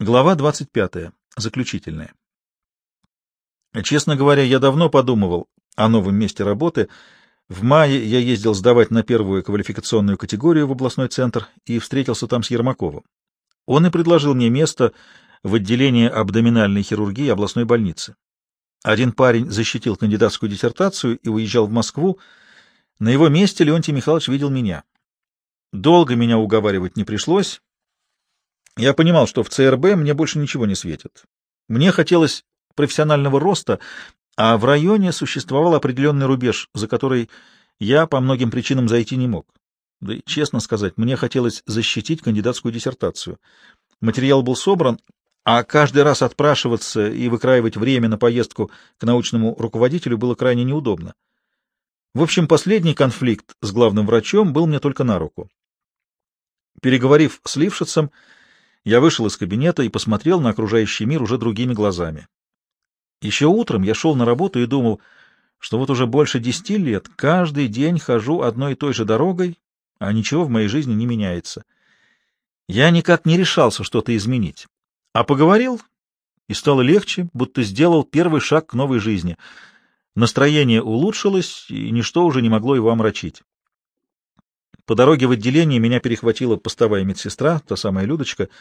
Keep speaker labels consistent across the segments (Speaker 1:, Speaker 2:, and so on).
Speaker 1: Глава 25. Заключительная. Честно говоря, я давно подумывал о новом месте работы. В мае я ездил сдавать на первую квалификационную категорию в областной центр и встретился там с Ермаковым. Он и предложил мне место в отделении абдоминальной хирургии областной больницы. Один парень защитил кандидатскую диссертацию и уезжал в Москву. На его месте Леонтий Михайлович видел меня. Долго меня уговаривать не пришлось. Я понимал, что в ЦРБ мне больше ничего не светит. Мне хотелось профессионального роста, а в районе существовал определенный рубеж, за который я по многим причинам зайти не мог. Да и, честно сказать, мне хотелось защитить кандидатскую диссертацию. Материал был собран, а каждый раз отпрашиваться и выкраивать время на поездку к научному руководителю было крайне неудобно. В общем, последний конфликт с главным врачом был мне только на руку. Переговорив с Лившицем, я вышел из кабинета и посмотрел на окружающий мир уже другими глазами. Еще утром я шел на работу и думал, что вот уже больше десяти лет каждый день хожу одной и той же дорогой, а ничего в моей жизни не меняется. Я никак не решался что-то изменить. А поговорил, и стало легче, будто сделал первый шаг к новой жизни. Настроение улучшилось, и ничто уже не могло его омрачить. По дороге в отделение меня перехватила постовая медсестра, та самая Людочка. —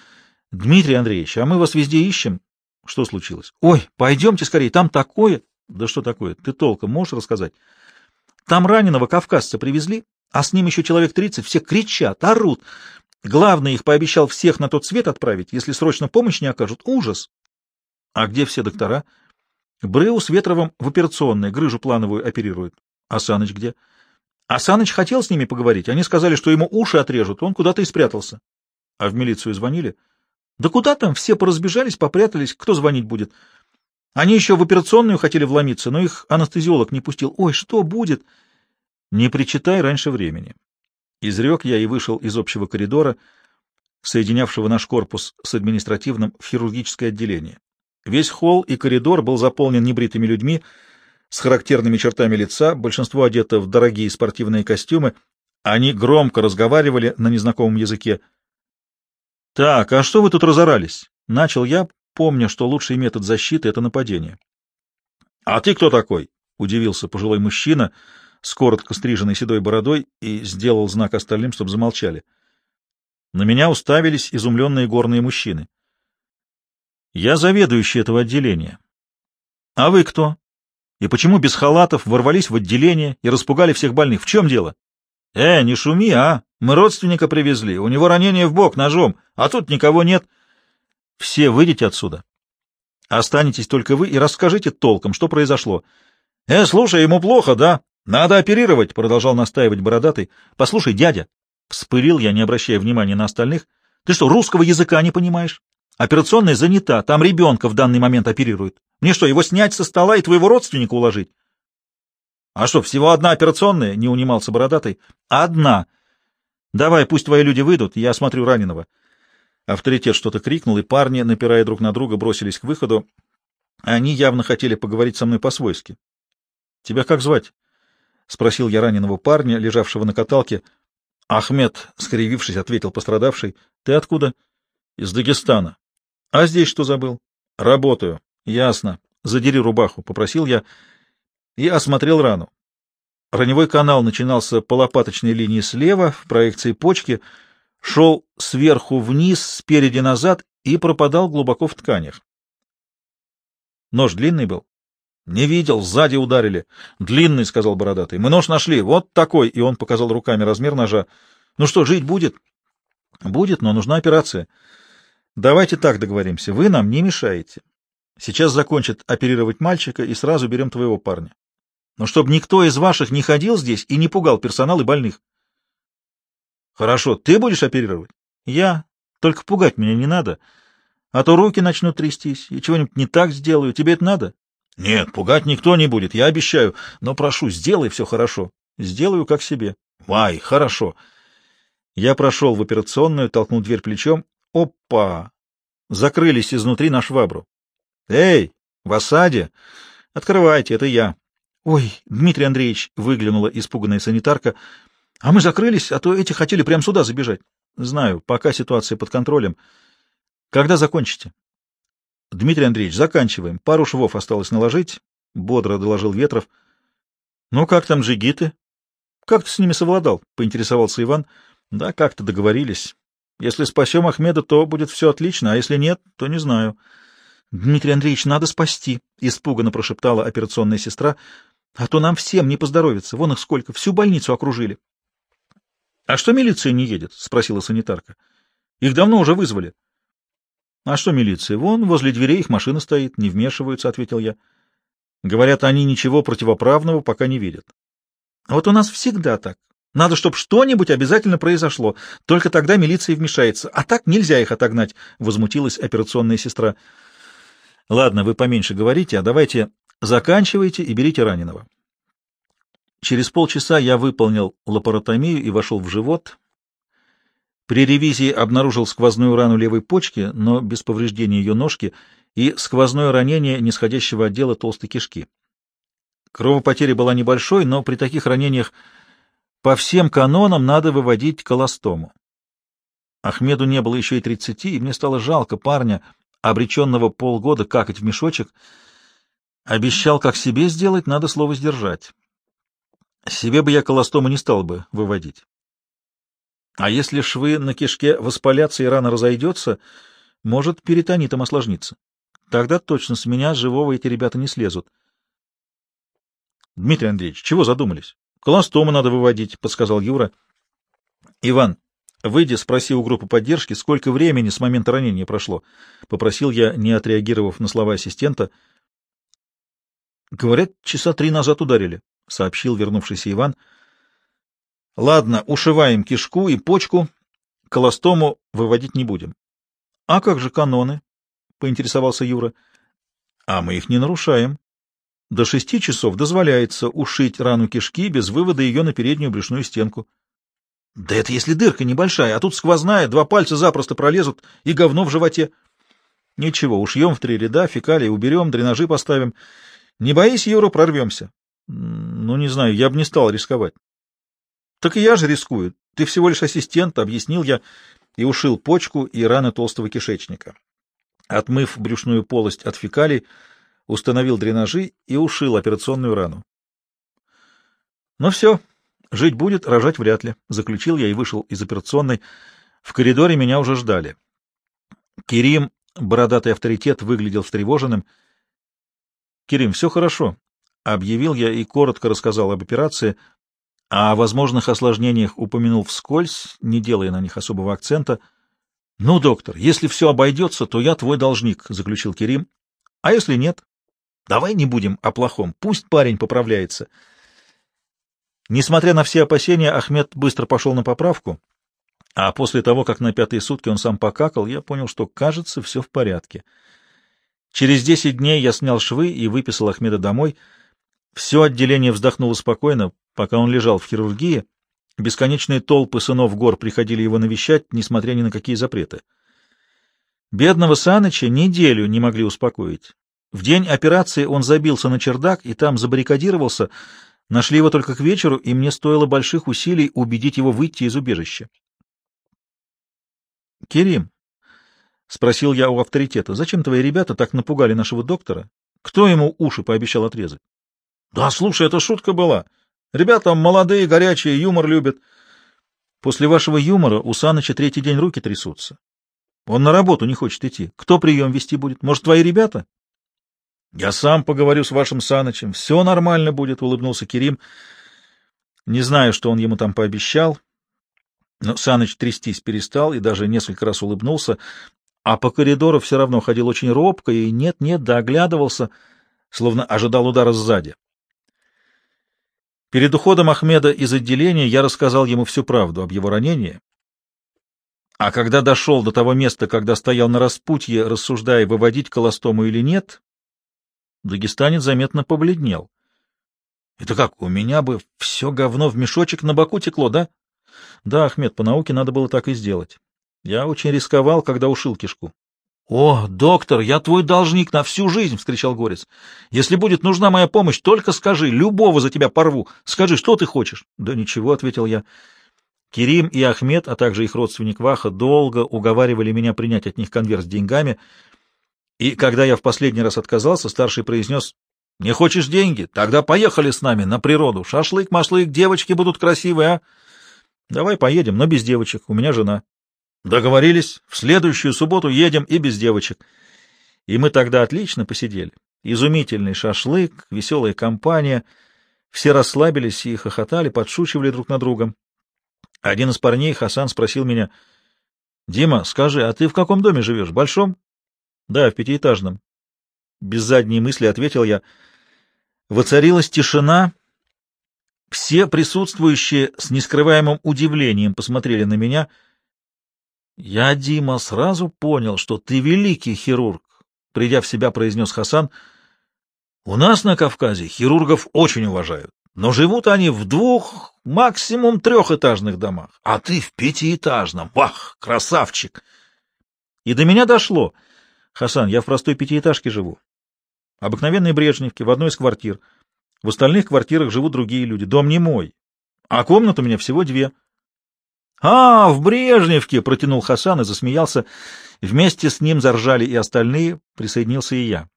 Speaker 1: Дмитрий Андреевич, а мы вас везде ищем. — Что случилось? — Ой, пойдемте скорее, там такое... — Да что такое? Ты толком можешь рассказать? — Там раненого кавказца привезли, а с ним еще человек тридцать, все кричат, орут. Главный их пообещал всех на тот свет отправить, если срочно помощь не окажут. Ужас! — А где все доктора? — Брыу с Ветровым в операционной, грыжу плановую оперируют. — А Саныч где? — а Саныч хотел с ними поговорить. Они сказали, что ему уши отрежут. Он куда-то и спрятался. А в милицию звонили? Да куда там? Все поразбежались, попрятались. Кто звонить будет? Они еще в операционную хотели вломиться, но их анестезиолог не пустил. Ой, что будет? Не причитай раньше времени. Изрек я и вышел из общего коридора, соединявшего наш корпус с административным в хирургическое отделение. Весь холл и коридор был заполнен небритыми людьми, с характерными чертами лица, большинство одето в дорогие спортивные костюмы. Они громко разговаривали на незнакомом языке. — Так, а что вы тут разорались? — начал я, помня, что лучший метод защиты — это нападение. — А ты кто такой? — удивился пожилой мужчина с коротко стриженной седой бородой и сделал знак остальным, чтобы замолчали. На меня уставились изумленные горные мужчины. — Я заведующий этого отделения. — А вы кто? И почему без халатов ворвались в отделение и распугали всех больных? В чем дело? Э, не шуми, а! Мы родственника привезли, у него ранение в бок ножом, а тут никого нет. Все выйдите отсюда. Останетесь только вы и расскажите толком, что произошло. Э, слушай, ему плохо, да? Надо оперировать, продолжал настаивать бородатый. Послушай, дядя, вспылил я, не обращая внимания на остальных. Ты что, русского языка не понимаешь? Операционная занята, там ребенка в данный момент оперируют. Мне что, его снять со стола и твоего родственника уложить? — А что, всего одна операционная? — не унимался бородатый. — Одна. Давай, пусть твои люди выйдут, я осмотрю раненого. Авторитет что-то крикнул, и парни, напирая друг на друга, бросились к выходу. Они явно хотели поговорить со мной по-свойски. — Тебя как звать? — спросил я раненого парня, лежавшего на каталке. Ахмед, скривившись, ответил пострадавший. — Ты откуда? — Из Дагестана. — А здесь что забыл? — Работаю. — Ясно. Задери рубаху, — попросил я и осмотрел рану. Раневой канал начинался по лопаточной линии слева, в проекции почки, шел сверху вниз, спереди назад и пропадал глубоко в тканях. Нож длинный был? Не видел, сзади ударили. Длинный, — сказал бородатый. Мы нож нашли, вот такой, и он показал руками размер ножа. Ну что, жить будет? Будет, но нужна операция. Давайте так договоримся. Вы нам не мешаете. Сейчас закончат оперировать мальчика и сразу берем твоего парня. Но чтобы никто из ваших не ходил здесь и не пугал персонал и больных. Хорошо, ты будешь оперировать? Я. Только пугать меня не надо. А то руки начнут трястись, и чего-нибудь не так сделаю. Тебе это надо? Нет, пугать никто не будет, я обещаю. Но прошу, сделай все хорошо. Сделаю как себе. Вай, хорошо. Я прошел в операционную, толкнул дверь плечом Опа! Закрылись изнутри на швабру. Эй, в осаде! Открывайте, это я. Ой, Дмитрий Андреевич, выглянула испуганная санитарка. А мы закрылись, а то эти хотели прямо сюда забежать. Знаю, пока ситуация под контролем. Когда закончите? — Дмитрий Андреевич, заканчиваем. Пару швов осталось наложить, — бодро доложил Ветров. — Ну, как там джигиты? — Как ты с ними совладал? — поинтересовался Иван. — Да, как-то договорились. Если спасем Ахмеда, то будет все отлично, а если нет, то не знаю. — Дмитрий Андреевич, надо спасти, — испуганно прошептала операционная сестра. — А то нам всем не поздоровится. Вон их сколько, всю больницу окружили. — А что милиция не едет? — спросила санитарка. — Их давно уже вызвали. — а что милиция? Вон, возле дверей их машина стоит, не вмешиваются, — ответил я. Говорят, они ничего противоправного пока не видят. Вот у нас всегда так. Надо, чтобы что-нибудь обязательно произошло. Только тогда милиция вмешается. А так нельзя их отогнать, — возмутилась операционная сестра. Ладно, вы поменьше говорите, а давайте заканчивайте и берите раненого. Через полчаса я выполнил лапаротомию и вошел в живот. При ревизии обнаружил сквозную рану левой почки, но без повреждения ее ножки, и сквозное ранение нисходящего отдела толстой кишки. Кровопотеря была небольшой, но при таких ранениях по всем канонам надо выводить колостому. Ахмеду не было еще и тридцати, и мне стало жалко парня, обреченного полгода какать в мешочек. Обещал, как себе сделать, надо слово сдержать. Себе бы я колостому не стал бы выводить. А если швы на кишке воспалятся и рана разойдется, может перитонитом осложниться. Тогда точно с меня живого эти ребята не слезут. — Дмитрий Андреевич, чего задумались? — Колостома надо выводить, — подсказал Юра. — Иван, выйди, спроси у группы поддержки, сколько времени с момента ранения прошло. Попросил я, не отреагировав на слова ассистента. — Говорят, часа три назад ударили, — сообщил вернувшийся Иван. — Ладно, ушиваем кишку и почку, колостому выводить не будем. — А как же каноны? — поинтересовался Юра. — А мы их не нарушаем. До шести часов дозволяется ушить рану кишки без вывода ее на переднюю брюшную стенку. — Да это если дырка небольшая, а тут сквозная, два пальца запросто пролезут и говно в животе. — Ничего, ушьем в три ряда, фекалии уберем, дренажи поставим. Не боись, Юра, прорвемся. — Ну, не знаю, я бы не стал рисковать. — Так и я же рискую. Ты всего лишь ассистент, — объяснил я и ушил почку и раны толстого кишечника. Отмыв брюшную полость от фекалий, установил дренажи и ушил операционную рану. — Ну все, жить будет, рожать вряд ли, — заключил я и вышел из операционной. В коридоре меня уже ждали. Керим, бородатый авторитет, выглядел встревоженным. — Керим, все хорошо, — объявил я и коротко рассказал об операции — а о возможных осложнениях упомянул вскользь, не делая на них особого акцента. — Ну, доктор, если все обойдется, то я твой должник, — заключил Керим. — А если нет? Давай не будем о плохом, пусть парень поправляется. Несмотря на все опасения, Ахмед быстро пошел на поправку, а после того, как на пятые сутки он сам покакал, я понял, что, кажется, все в порядке. Через десять дней я снял швы и выписал Ахмеда домой. Все отделение вздохнуло спокойно, Пока он лежал в хирургии, бесконечные толпы сынов гор приходили его навещать, несмотря ни на какие запреты. Бедного Саныча неделю не могли успокоить. В день операции он забился на чердак и там забаррикадировался. Нашли его только к вечеру, и мне стоило больших усилий убедить его выйти из убежища. — Керим, — спросил я у авторитета, — зачем твои ребята так напугали нашего доктора? Кто ему уши пообещал отрезать? — Да, слушай, это шутка была. Ребята молодые, горячие, юмор любят. После вашего юмора у Саныча третий день руки трясутся. Он на работу не хочет идти. Кто прием вести будет? Может, твои ребята? Я сам поговорю с вашим Санычем. Все нормально будет, — улыбнулся Керим. Не знаю, что он ему там пообещал. Но Саныч трястись перестал и даже несколько раз улыбнулся, а по коридору все равно ходил очень робко и нет-нет, да оглядывался, словно ожидал удара сзади. Перед уходом Ахмеда из отделения я рассказал ему всю правду об его ранении, а когда дошел до того места, когда стоял на распутье, рассуждая, выводить колостому или нет, дагестанец заметно побледнел. — Это как, у меня бы все говно в мешочек на боку текло, да? — Да, Ахмед, по науке надо было так и сделать. Я очень рисковал, когда ушил кишку. — О, доктор, я твой должник на всю жизнь! — вскричал Горец. — Если будет нужна моя помощь, только скажи, любого за тебя порву. Скажи, что ты хочешь? — Да ничего, — ответил я. Керим и Ахмед, а также их родственник Ваха, долго уговаривали меня принять от них конверт с деньгами, и когда я в последний раз отказался, старший произнес, «Не хочешь деньги? Тогда поехали с нами на природу. Шашлык-машлык, девочки будут красивые, а?» «Давай поедем, но без девочек, у меня жена». «Договорились, в следующую субботу едем и без девочек». И мы тогда отлично посидели. Изумительный шашлык, веселая компания. Все расслабились и хохотали, подшучивали друг над другом. Один из парней, Хасан, спросил меня, «Дима, скажи, а ты в каком доме живешь? Большом?» «Да, в пятиэтажном». Без задней мысли ответил я. Воцарилась тишина. Все присутствующие с нескрываемым удивлением посмотрели на меня. «Я, Дима, сразу понял, что ты великий хирург», — придя в себя, произнес Хасан. «У нас на Кавказе хирургов очень уважают. Но живут они в двух, максимум трехэтажных домах, а ты в пятиэтажном. Вах, красавчик! И до меня дошло. Хасан, я в простой пятиэтажке живу. Обыкновенной Брежневке, в одной из квартир. В остальных квартирах живут другие люди. Дом не мой. А комнат у меня всего две. — А, в Брежневке! — протянул Хасан и засмеялся. Вместе с ним заржали и остальные, присоединился и я.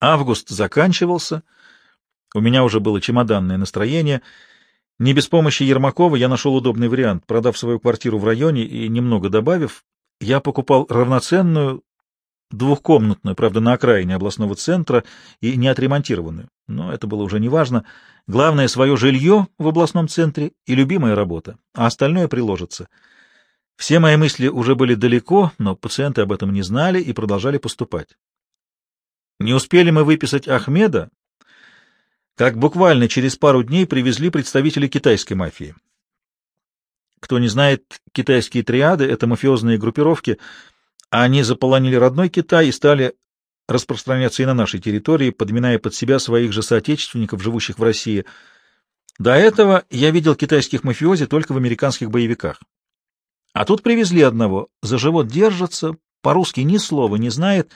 Speaker 1: Август заканчивался — у меня уже было чемоданное настроение. Не без помощи Ермакова я нашел удобный вариант. Продав свою квартиру в районе и немного добавив, я покупал равноценную двухкомнатную, правда, на окраине областного центра и не отремонтированную. Но это было уже неважно. Главное — свое жилье в областном центре и любимая работа, а остальное приложится. Все мои мысли уже были далеко, но пациенты об этом не знали и продолжали поступать. Не успели мы выписать Ахмеда, как буквально через пару дней привезли представители китайской мафии. Кто не знает, китайские триады — это мафиозные группировки. Они заполонили родной Китай и стали распространяться и на нашей территории, подминая под себя своих же соотечественников, живущих в России. До этого я видел китайских мафиози только в американских боевиках. А тут привезли одного, за живот держится, по-русски ни слова не знает,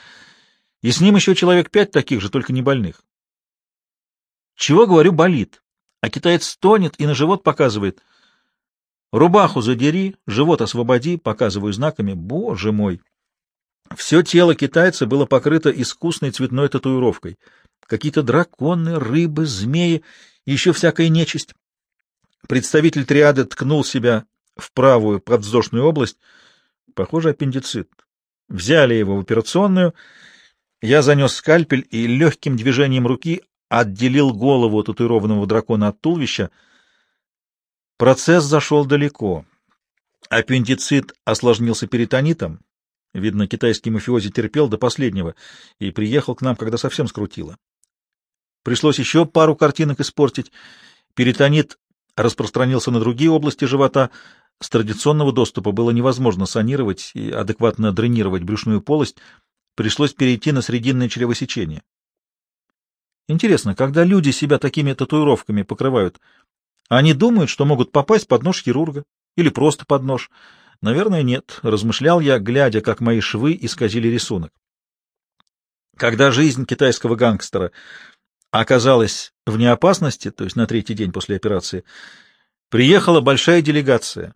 Speaker 1: и с ним еще человек пять таких же, только не больных. Чего, говорю, болит? А китаец стонет и на живот показывает. Рубаху задери, живот освободи, показываю знаками. Боже мой! Все тело китайца было покрыто искусной цветной татуировкой. Какие-то драконы, рыбы, змеи, еще всякая нечисть. Представитель триады ткнул себя в правую подвздошную область. Похоже, аппендицит. Взяли его в операционную. Я занес скальпель и легким движением руки отделил голову татуированного дракона от туловища. Процесс зашел далеко. Аппендицит осложнился перитонитом. Видно, китайский мафиози терпел до последнего и приехал к нам, когда совсем скрутило. Пришлось еще пару картинок испортить. Перитонит распространился на другие области живота. С традиционного доступа было невозможно санировать и адекватно дренировать брюшную полость. Пришлось перейти на срединное чревосечение. Интересно, когда люди себя такими татуировками покрывают, они думают, что могут попасть под нож хирурга или просто под нож? Наверное, нет, размышлял я, глядя, как мои швы исказили рисунок. Когда жизнь китайского гангстера оказалась вне опасности, то есть на третий день после операции, приехала большая делегация.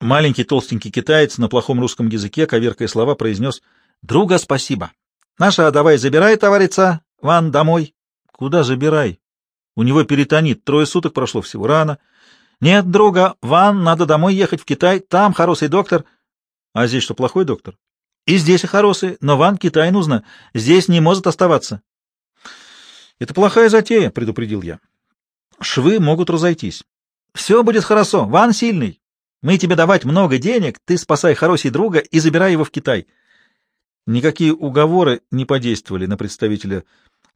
Speaker 1: Маленький толстенький китаец на плохом русском языке, коверкая слова, произнес «Друга, спасибо! Наша давай забирай, товарица, Ван, домой. Куда забирай? У него перитонит, трое суток прошло всего, рано. Нет, друга, Ван, надо домой ехать в Китай, там хороший доктор. А здесь что, плохой доктор? И здесь и хороший, но Ван Китай нужно, здесь не может оставаться. Это плохая затея, предупредил я. Швы могут разойтись. Все будет хорошо, Ван сильный. Мы тебе давать много денег, ты спасай хороший друга и забирай его в Китай. Никакие уговоры не подействовали на представителя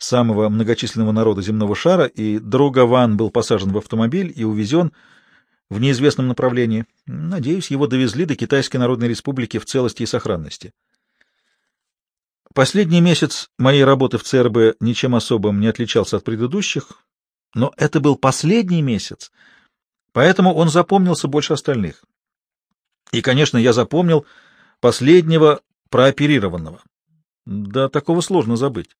Speaker 1: самого многочисленного народа земного шара, и друга Ван был посажен в автомобиль и увезен в неизвестном направлении. Надеюсь, его довезли до Китайской Народной Республики в целости и сохранности. Последний месяц моей работы в ЦРБ ничем особым не отличался от предыдущих, но это был последний месяц, поэтому он запомнился больше остальных. И, конечно, я запомнил последнего прооперированного. Да, такого сложно забыть.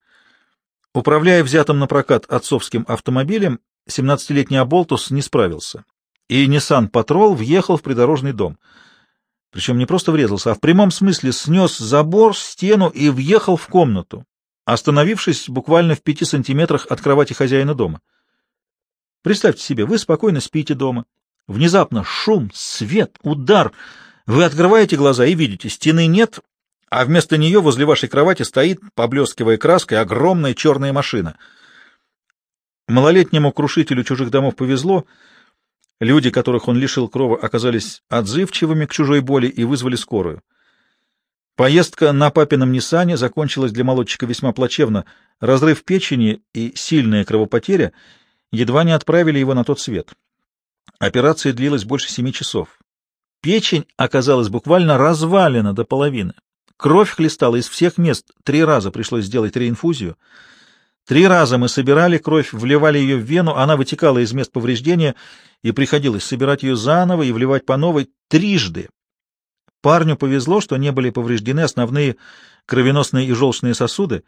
Speaker 1: Управляя взятым на прокат отцовским автомобилем, 17-летний Аболтус не справился и Nissan Patrol въехал в придорожный дом. Причем не просто врезался, а в прямом смысле снес забор, стену и въехал в комнату, остановившись буквально в пяти сантиметрах от кровати хозяина дома. Представьте себе, вы спокойно спите дома. Внезапно шум, свет, удар. Вы открываете глаза и видите, стены нет, а вместо нее возле вашей кровати стоит, поблескивая краской, огромная черная машина. Малолетнему крушителю чужих домов повезло. Люди, которых он лишил крова, оказались отзывчивыми к чужой боли и вызвали скорую. Поездка на папином Ниссане закончилась для молодчика весьма плачевно. Разрыв печени и сильная кровопотеря едва не отправили его на тот свет. Операция длилась больше семи часов. Печень оказалась буквально развалена до половины. Кровь хлестала из всех мест. Три раза пришлось сделать реинфузию. Три раза мы собирали кровь, вливали ее в вену, она вытекала из мест повреждения, и приходилось собирать ее заново и вливать по новой трижды. Парню повезло, что не были повреждены основные кровеносные и желчные сосуды,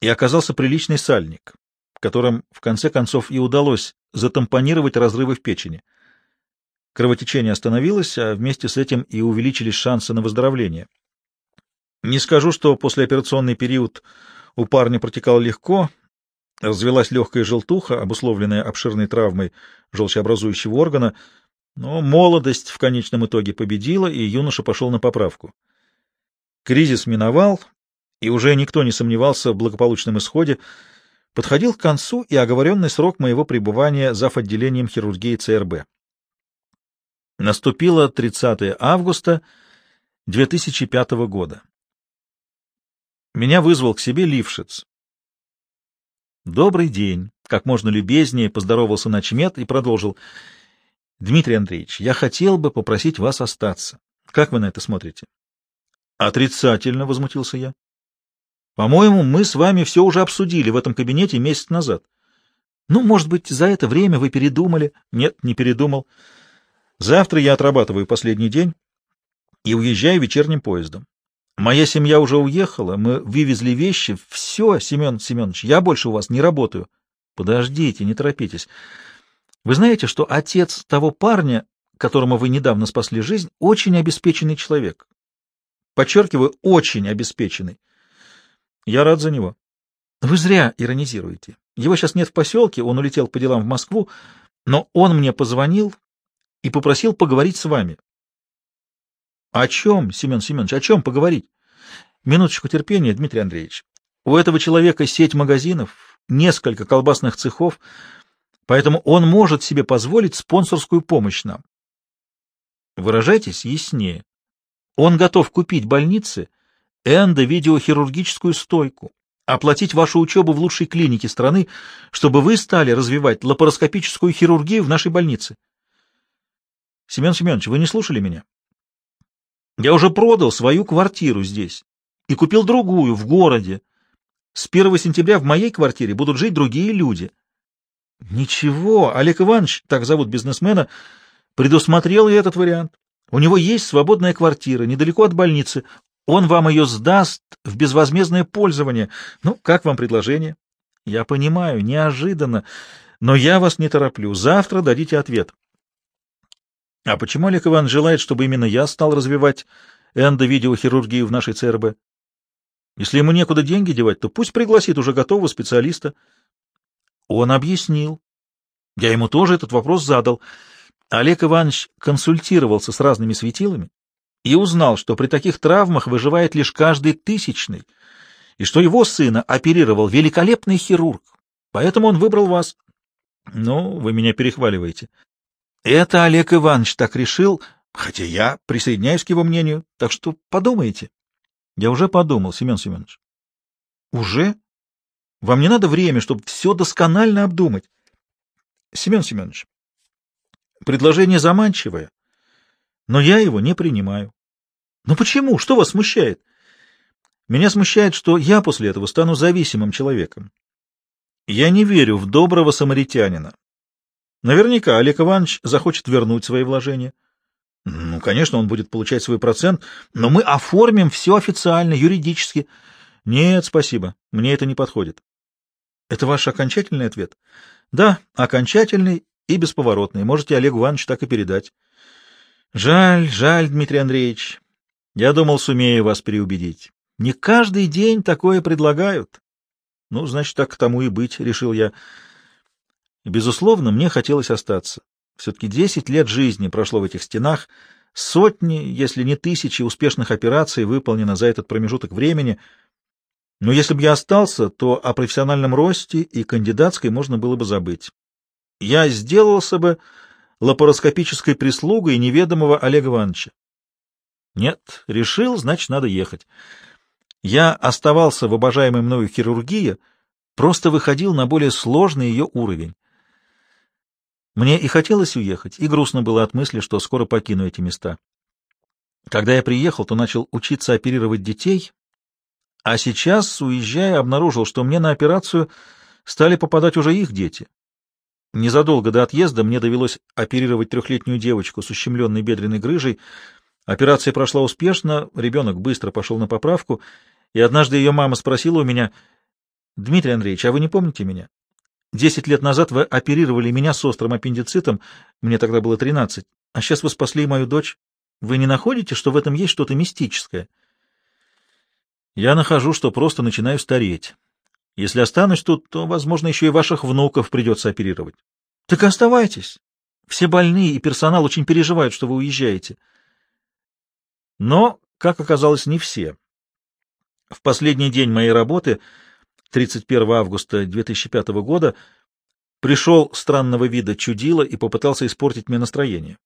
Speaker 1: и оказался приличный сальник, которым в конце концов и удалось затампонировать разрывы в печени. Кровотечение остановилось, а вместе с этим и увеличились шансы на выздоровление. Не скажу, что послеоперационный период у парня протекал легко, развелась легкая желтуха, обусловленная обширной травмой желчеобразующего органа, но молодость в конечном итоге победила, и юноша пошел на поправку. Кризис миновал, и уже никто не сомневался в благополучном исходе, подходил к концу и оговоренный срок моего пребывания зав. отделением хирургии ЦРБ. Наступило 30 августа 2005 года. Меня вызвал к себе Лившиц. «Добрый день!» — как можно любезнее поздоровался начмет и продолжил. «Дмитрий Андреевич, я хотел бы попросить вас остаться. Как вы на это смотрите?» «Отрицательно», — возмутился я. По-моему, мы с вами все уже обсудили в этом кабинете месяц назад. Ну, может быть, за это время вы передумали? Нет, не передумал. Завтра я отрабатываю последний день и уезжаю вечерним поездом. Моя семья уже уехала, мы вывезли вещи. Все, Семен Семенович, я больше у вас не работаю. Подождите, не торопитесь. Вы знаете, что отец того парня, которому вы недавно спасли жизнь, очень обеспеченный человек. Подчеркиваю, очень обеспеченный. Я рад за него. Вы зря иронизируете. Его сейчас нет в поселке, он улетел по делам в Москву, но он мне позвонил и попросил поговорить с вами. О чем, Семен Семенович, о чем поговорить? Минуточку терпения, Дмитрий Андреевич. У этого человека сеть магазинов, несколько колбасных цехов, поэтому он может себе позволить спонсорскую помощь нам. Выражайтесь яснее. Он готов купить больницы эндовидеохирургическую стойку, оплатить вашу учебу в лучшей клинике страны, чтобы вы стали развивать лапароскопическую хирургию в нашей больнице. Семен Семенович, вы не слушали меня? Я уже продал свою квартиру здесь и купил другую в городе. С 1 сентября в моей квартире будут жить другие люди. Ничего, Олег Иванович, так зовут бизнесмена, предусмотрел и этот вариант. У него есть свободная квартира недалеко от больницы. Он вам ее сдаст в безвозмездное пользование. Ну, как вам предложение? Я понимаю, неожиданно, но я вас не тороплю. Завтра дадите ответ. А почему Олег Иван желает, чтобы именно я стал развивать эндовидеохирургию в нашей ЦРБ? Если ему некуда деньги девать, то пусть пригласит уже готового специалиста. Он объяснил. Я ему тоже этот вопрос задал. Олег Иванович консультировался с разными светилами и узнал, что при таких травмах выживает лишь каждый тысячный, и что его сына оперировал великолепный хирург, поэтому он выбрал вас. Ну, вы меня перехваливаете. Это Олег Иванович так решил, хотя я присоединяюсь к его мнению, так что подумайте. Я уже подумал, Семен Семенович. Уже? Вам не надо время, чтобы все досконально обдумать. Семен Семенович, предложение заманчивое, но я его не принимаю. Но почему? Что вас смущает? Меня смущает, что я после этого стану зависимым человеком. Я не верю в доброго самаритянина. Наверняка Олег Иванович захочет вернуть свои вложения. Ну, конечно, он будет получать свой процент, но мы оформим все официально, юридически. Нет, спасибо, мне это не подходит. Это ваш окончательный ответ? Да, окончательный и бесповоротный. Можете Олегу Ивановичу так и передать. Жаль, жаль, Дмитрий Андреевич. Я думал, сумею вас переубедить. Не каждый день такое предлагают. Ну, значит, так к тому и быть, решил я. Безусловно, мне хотелось остаться. Все-таки десять лет жизни прошло в этих стенах, сотни, если не тысячи успешных операций выполнено за этот промежуток времени. Но если бы я остался, то о профессиональном росте и кандидатской можно было бы забыть. Я сделался бы лапароскопической прислугой неведомого Олега Ивановича. Нет, решил, значит, надо ехать. Я оставался в обожаемой мною хирургии, просто выходил на более сложный ее уровень. Мне и хотелось уехать, и грустно было от мысли, что скоро покину эти места. Когда я приехал, то начал учиться оперировать детей, а сейчас, уезжая, обнаружил, что мне на операцию стали попадать уже их дети. Незадолго до отъезда мне довелось оперировать трехлетнюю девочку с ущемленной бедренной грыжей. Операция прошла успешно, ребенок быстро пошел на поправку, и однажды ее мама спросила у меня, «Дмитрий Андреевич, а вы не помните меня? Десять лет назад вы оперировали меня с острым аппендицитом, мне тогда было тринадцать, а сейчас вы спасли мою дочь. Вы не находите, что в этом есть что-то мистическое?» Я нахожу, что просто начинаю стареть. Если останусь тут, то, возможно, еще и ваших внуков придется оперировать. Так оставайтесь. Все больные и персонал очень переживают, что вы уезжаете. Но, как оказалось, не все. В последний день моей работы, 31 августа 2005 года, пришел странного вида чудило и попытался испортить мне настроение.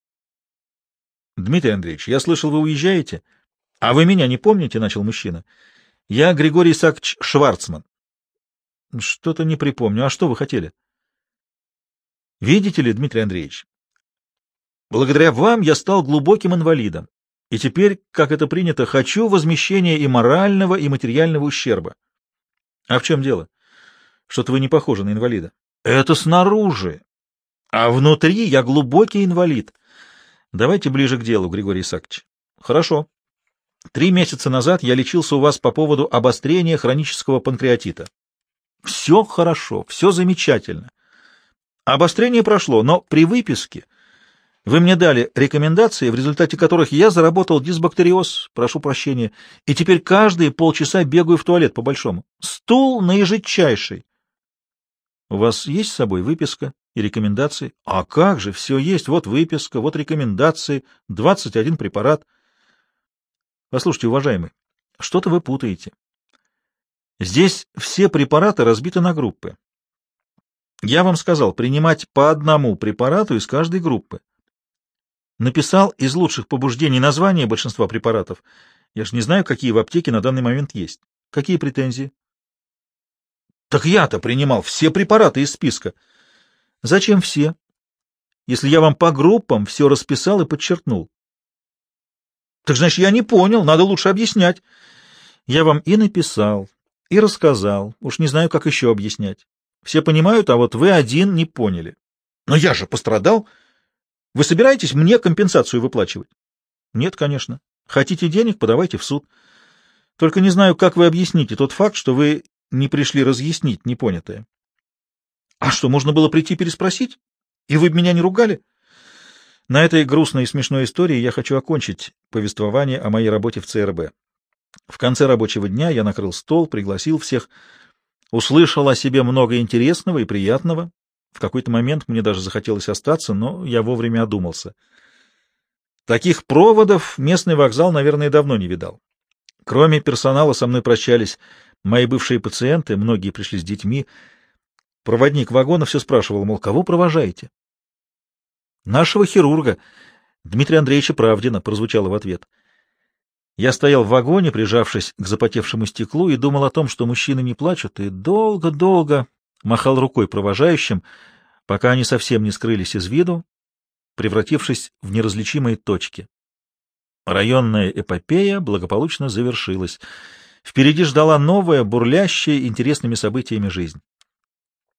Speaker 1: — Дмитрий Андреевич, я слышал, вы уезжаете? — А вы меня не помните? — начал мужчина. — Я Григорий Исаакович Шварцман. — Что-то не припомню. А что вы хотели? — Видите ли, Дмитрий Андреевич, благодаря вам я стал глубоким инвалидом, и теперь, как это принято, хочу возмещения и морального, и материального ущерба. — А в чем дело? Что-то вы не похожи на инвалида. — Это снаружи, а внутри я глубокий инвалид. Давайте ближе к делу, Григорий Исаакович. — Хорошо. Три месяца назад я лечился у вас по поводу обострения хронического панкреатита. Все хорошо, все замечательно. Обострение прошло, но при выписке вы мне дали рекомендации, в результате которых я заработал дисбактериоз, прошу прощения, и теперь каждые полчаса бегаю в туалет по-большому. Стул наижитчайший. У вас есть с собой выписка и рекомендации? А как же, все есть. Вот выписка, вот рекомендации, 21 препарат. Послушайте, уважаемый, что-то вы путаете. Здесь все препараты разбиты на группы. Я вам сказал принимать по одному препарату из каждой группы. Написал из лучших побуждений название большинства препаратов. Я же не знаю, какие в аптеке на данный момент есть. Какие претензии? Так я-то принимал все препараты из списка. Зачем все? Если я вам по группам все расписал и подчеркнул. Так значит, я не понял, надо лучше объяснять. Я вам и написал, и рассказал. Уж не знаю, как еще объяснять. Все понимают, а вот вы один не поняли. Но я же пострадал. Вы собираетесь мне компенсацию выплачивать? Нет, конечно. Хотите денег, подавайте в суд. Только не знаю, как вы объясните тот факт, что вы не пришли разъяснить непонятое. А что, можно было прийти переспросить? И вы меня не ругали? На этой грустной и смешной истории я хочу окончить повествование о моей работе в ЦРБ. В конце рабочего дня я накрыл стол, пригласил всех, услышал о себе много интересного и приятного. В какой-то момент мне даже захотелось остаться, но я вовремя одумался. Таких проводов местный вокзал, наверное, давно не видал. Кроме персонала со мной прощались мои бывшие пациенты, многие пришли с детьми. Проводник вагона все спрашивал, мол, кого провожаете? Нашего хирурга, Дмитрия Андреевича Правдина, прозвучало в ответ. Я стоял в вагоне, прижавшись к запотевшему стеклу, и думал о том, что мужчины не плачут, и долго-долго махал рукой провожающим, пока они совсем не скрылись из виду, превратившись в неразличимые точки. Районная эпопея благополучно завершилась. Впереди ждала новая, бурлящая интересными событиями жизнь.